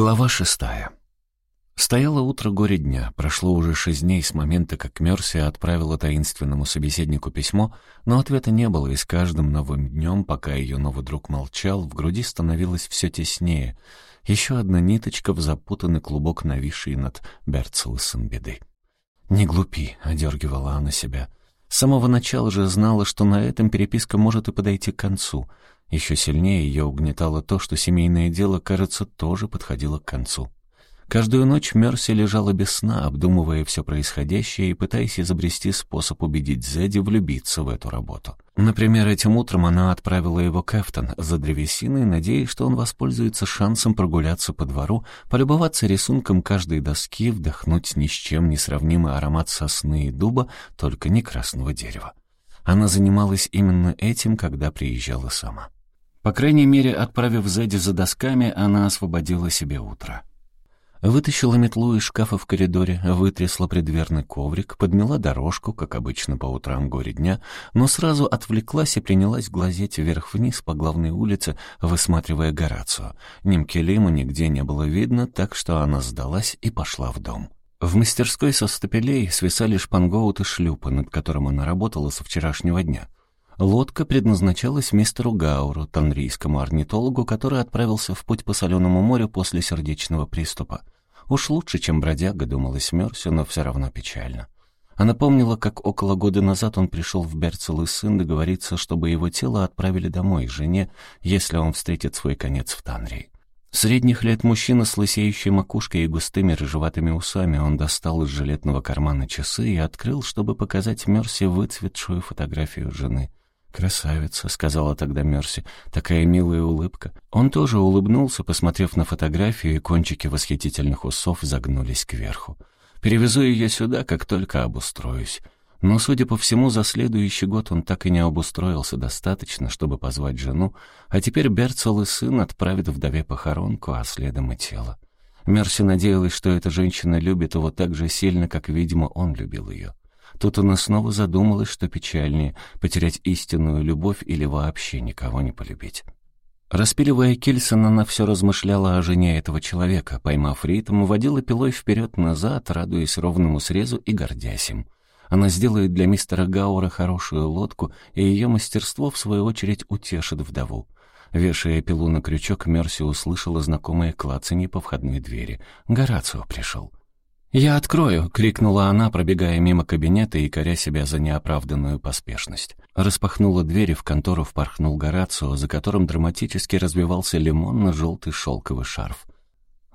Глава шестая. Стояло утро горе дня, прошло уже шесть дней с момента, как Мерси отправила таинственному собеседнику письмо, но ответа не было, и с каждым новым днем, пока ее новый друг молчал, в груди становилось все теснее. Еще одна ниточка в запутанный клубок, нависший над Берцелесом беды. «Не глупи», — одергивала она себя. С самого начала же знала, что на этом переписка может и подойти к концу — еще сильнее ее угнетало то, что семейное дело, кажется, тоже подходило к концу. Каждую ночь Мерси лежала без сна, обдумывая все происходящее и пытаясь изобрести способ убедить Зедди влюбиться в эту работу. Например, этим утром она отправила его к Эфтон за древесиной, надеясь, что он воспользуется шансом прогуляться по двору, полюбоваться рисунком каждой доски, вдохнуть ни с чем не сравнимый аромат сосны и дуба, только не красного дерева. Она занималась именно этим, когда приезжала сама. По крайней мере, отправив Зэдди за досками, она освободила себе утро. Вытащила метлу из шкафа в коридоре, вытрясла предверный коврик, подмела дорожку, как обычно по утрам горе дня, но сразу отвлеклась и принялась глазеть вверх-вниз по главной улице, высматривая Горацию. Нимкелима нигде не было видно, так что она сдалась и пошла в дом. В мастерской со стапелей свисали шпангоут и шлюпы, над которым она работала со вчерашнего дня — Лодка предназначалась мистеру Гауру, танрийскому орнитологу, который отправился в путь по соленому морю после сердечного приступа. Уж лучше, чем бродяга, думалось Мерси, но все равно печально. Она помнила, как около года назад он пришел в Берцел и сын договориться, чтобы его тело отправили домой жене, если он встретит свой конец в Танрии. Средних лет мужчина с лысеющей макушкой и густыми рыжеватыми усами, он достал из жилетного кармана часы и открыл, чтобы показать Мерси выцветшую фотографию жены. «Красавица», — сказала тогда Мерси, — «такая милая улыбка». Он тоже улыбнулся, посмотрев на фотографию, и кончики восхитительных усов загнулись кверху. «Перевезу ее сюда, как только обустроюсь». Но, судя по всему, за следующий год он так и не обустроился достаточно, чтобы позвать жену, а теперь Берцел и сын отправят вдове похоронку, а следом и тело. Мерси надеялась, что эта женщина любит его так же сильно, как, видимо, он любил ее. Тут она снова задумалась, что печальнее — потерять истинную любовь или вообще никого не полюбить. Распиливая Кельсон, она все размышляла о жене этого человека, поймав ритм, водила пилой вперед-назад, радуясь ровному срезу и гордясь им. Она сделает для мистера Гаура хорошую лодку, и ее мастерство, в свою очередь, утешит вдову. Вешая пилу на крючок, Мерси услышала знакомое клацанье по входной двери. Горацио пришел. «Я открою!» — крикнула она, пробегая мимо кабинета и коря себя за неоправданную поспешность. Распахнула дверь, и в контору впорхнул Горацио, за которым драматически развивался лимонно-желтый шелковый шарф.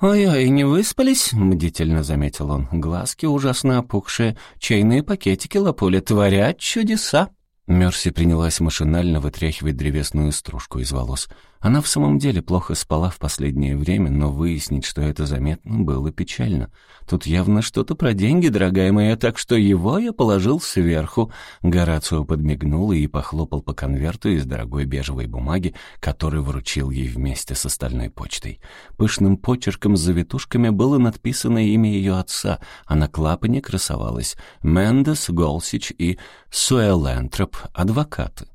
«Ой-ой, не выспались?» — бдительно заметил он. «Глазки ужасно опухшие, чайные пакетики лопули, творят чудеса!» Мерси принялась машинально вытряхивать древесную стружку из волос. Она в самом деле плохо спала в последнее время, но выяснить, что это заметно, было печально. Тут явно что-то про деньги, дорогая моя, так что его я положил сверху. Горацио подмигнул и похлопал по конверту из дорогой бежевой бумаги, который вручил ей вместе с остальной почтой. Пышным почерком с завитушками было написано имя ее отца, а на клапане красовалось «Мендес, Голсич и Суэлентроп, адвокаты».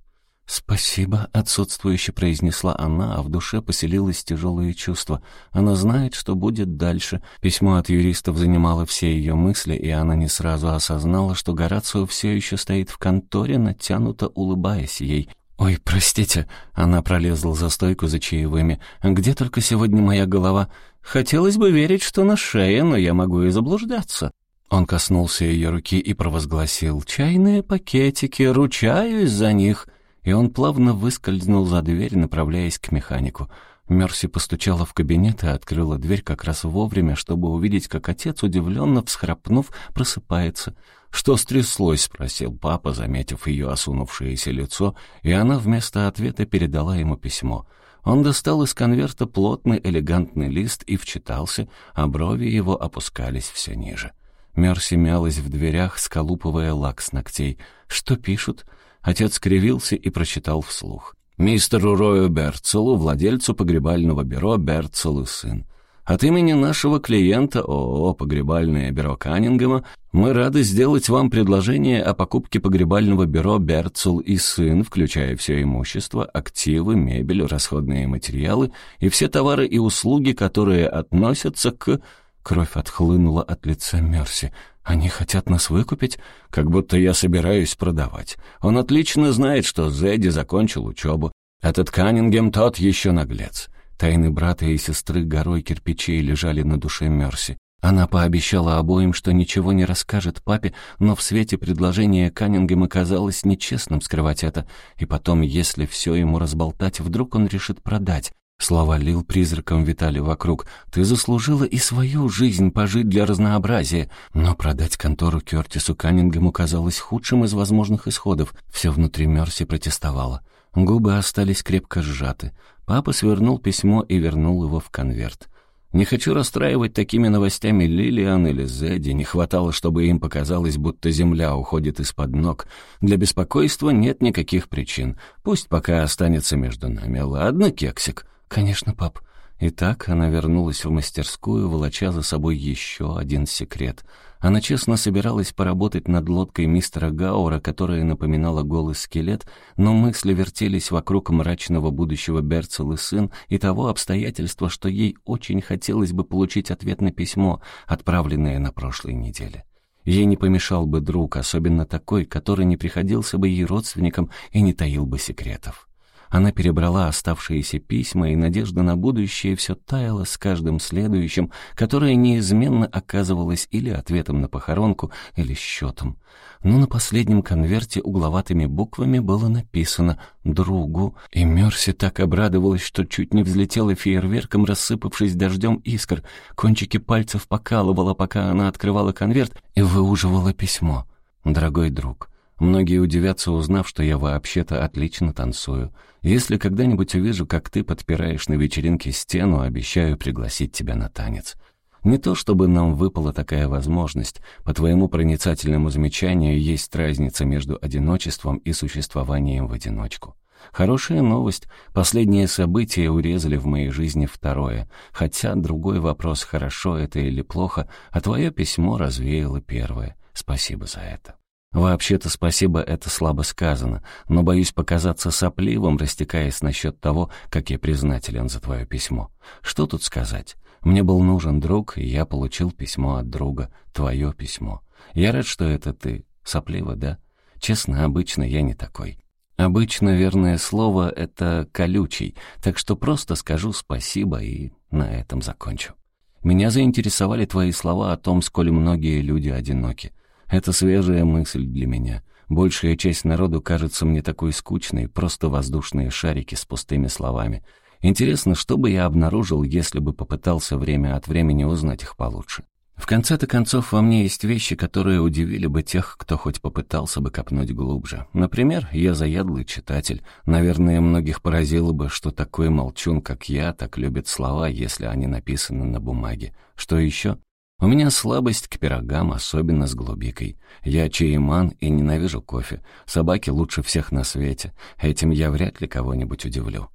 «Спасибо», — отсутствующе произнесла она, а в душе поселилось тяжелое чувство. Она знает, что будет дальше. Письмо от юристов занимало все ее мысли, и она не сразу осознала, что Горацио все еще стоит в конторе, натянуто улыбаясь ей. «Ой, простите», — она пролезла за стойку за чаевыми. «Где только сегодня моя голова? Хотелось бы верить, что на шее, но я могу и заблуждаться». Он коснулся ее руки и провозгласил «Чайные пакетики, ручаюсь за них» и он плавно выскользнул за дверь, направляясь к механику. Мерси постучала в кабинет и открыла дверь как раз вовремя, чтобы увидеть, как отец, удивленно всхрапнув, просыпается. «Что стряслось?» — спросил папа, заметив ее осунувшееся лицо, и она вместо ответа передала ему письмо. Он достал из конверта плотный элегантный лист и вчитался, а брови его опускались все ниже. Мерси мялась в дверях, сколупывая лак с ногтей. «Что пишут?» Отец скривился и прочитал вслух. «Мистеру Рою Берцелу, владельцу погребального бюро Берцел и сын. От имени нашего клиента ООО «Погребальное бюро Каннингема» мы рады сделать вам предложение о покупке погребального бюро «Берцел и сын», включая все имущество, активы, мебель, расходные материалы и все товары и услуги, которые относятся к... Кровь отхлынула от лица Мерси. «Они хотят нас выкупить? Как будто я собираюсь продавать. Он отлично знает, что Зедди закончил учебу. Этот Каннингем тот еще наглец». Тайны брата и сестры горой кирпичей лежали на душе Мерси. Она пообещала обоим, что ничего не расскажет папе, но в свете предложения Каннингема казалось нечестным скрывать это. И потом, если все ему разболтать, вдруг он решит продать. Слова Лил призраком витали вокруг. «Ты заслужила и свою жизнь пожить для разнообразия». Но продать контору Кертису Каннингему казалось худшим из возможных исходов. Все внутри Мерси протестовало. Губы остались крепко сжаты. Папа свернул письмо и вернул его в конверт. «Не хочу расстраивать такими новостями Лилиан или Зедди. Не хватало, чтобы им показалось, будто земля уходит из-под ног. Для беспокойства нет никаких причин. Пусть пока останется между нами. Ладно, кексик?» «Конечно, пап». Итак, она вернулась в мастерскую, волоча за собой еще один секрет — она честно собиралась поработать над лодкой мистера Гаура, которая напоминала голый скелет, но мысли вертелись вокруг мрачного будущего Берцел и сын и того обстоятельства, что ей очень хотелось бы получить ответ на письмо, отправленное на прошлой неделе. Ей не помешал бы друг, особенно такой, который не приходился бы ей родственником и не таил бы секретов. Она перебрала оставшиеся письма, и надежда на будущее все таяла с каждым следующим, которое неизменно оказывалось или ответом на похоронку, или счетом. Но на последнем конверте угловатыми буквами было написано «Другу», и Мерси так обрадовалась, что чуть не взлетела фейерверком, рассыпавшись дождем искр. Кончики пальцев покалывала, пока она открывала конверт и выуживала письмо. «Дорогой друг». Многие удивятся, узнав, что я вообще-то отлично танцую. Если когда-нибудь увижу, как ты подпираешь на вечеринке стену, обещаю пригласить тебя на танец. Не то чтобы нам выпала такая возможность. По твоему проницательному замечанию есть разница между одиночеством и существованием в одиночку. Хорошая новость. Последние события урезали в моей жизни второе. Хотя другой вопрос, хорошо это или плохо, а твое письмо развеяло первое. Спасибо за это. Вообще-то спасибо это слабо сказано, но боюсь показаться сопливым, растекаясь насчет того, как я признателен за твое письмо. Что тут сказать? Мне был нужен друг, и я получил письмо от друга, твое письмо. Я рад, что это ты. Сопливо, да? Честно, обычно я не такой. Обычно верное слово — это «колючий», так что просто скажу спасибо и на этом закончу. Меня заинтересовали твои слова о том, сколь многие люди одиноки. Это свежая мысль для меня. Большая часть народу кажется мне такой скучной, просто воздушные шарики с пустыми словами. Интересно, что бы я обнаружил, если бы попытался время от времени узнать их получше. В конце-то концов, во мне есть вещи, которые удивили бы тех, кто хоть попытался бы копнуть глубже. Например, я заядлый читатель. Наверное, многих поразило бы, что такой молчун, как я, так любит слова, если они написаны на бумаге. Что еще? У меня слабость к пирогам, особенно с голубикой. Я чаеман и ненавижу кофе. Собаки лучше всех на свете. Этим я вряд ли кого-нибудь удивлю.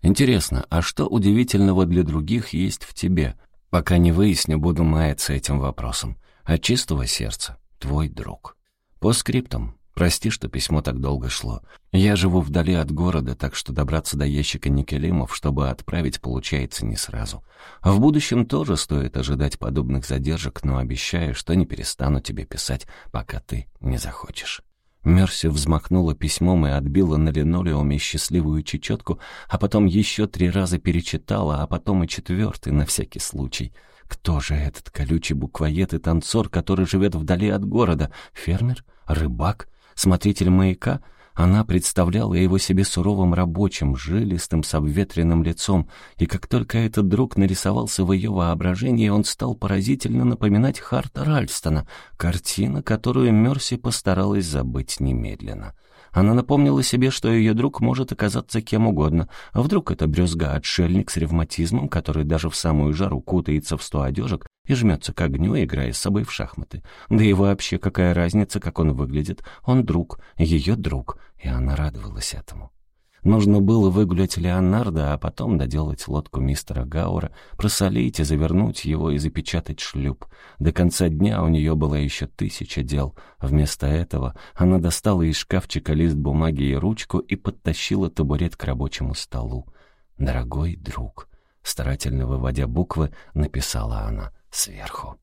Интересно, а что удивительного для других есть в тебе? Пока не выясню, буду маяться этим вопросом. От чистого сердца. Твой друг. По скриптам. Прости, что письмо так долго шло. Я живу вдали от города, так что добраться до ящика Никелимов, чтобы отправить, получается не сразу. В будущем тоже стоит ожидать подобных задержек, но обещаю, что не перестану тебе писать, пока ты не захочешь». Мерси взмахнула письмом и отбила на линолеуме счастливую чечетку, а потом еще три раза перечитала, а потом и четвертый на всякий случай. Кто же этот колючий буквоед и танцор, который живет вдали от города? Фермер? Рыбак? Смотритель маяка, она представляла его себе суровым рабочим, жилистым, с обветренным лицом, и как только этот друг нарисовался в ее воображении, он стал поразительно напоминать Харта Ральстона, картина, которую Мерси постаралась забыть немедленно. Она напомнила себе, что ее друг может оказаться кем угодно, а вдруг это брюзга-отшельник с ревматизмом, который даже в самую жару кутается в сто одежек и жмется к огню, играя с собой в шахматы. Да и вообще, какая разница, как он выглядит? Он друг, ее друг, и она радовалась этому. Нужно было выгулять Леонардо, а потом доделать лодку мистера Гаура, просолить и завернуть его и запечатать шлюп. До конца дня у нее было еще тысяча дел. Вместо этого она достала из шкафчика лист бумаги и ручку и подтащила табурет к рабочему столу. «Дорогой друг», старательно выводя буквы, написала она сверху.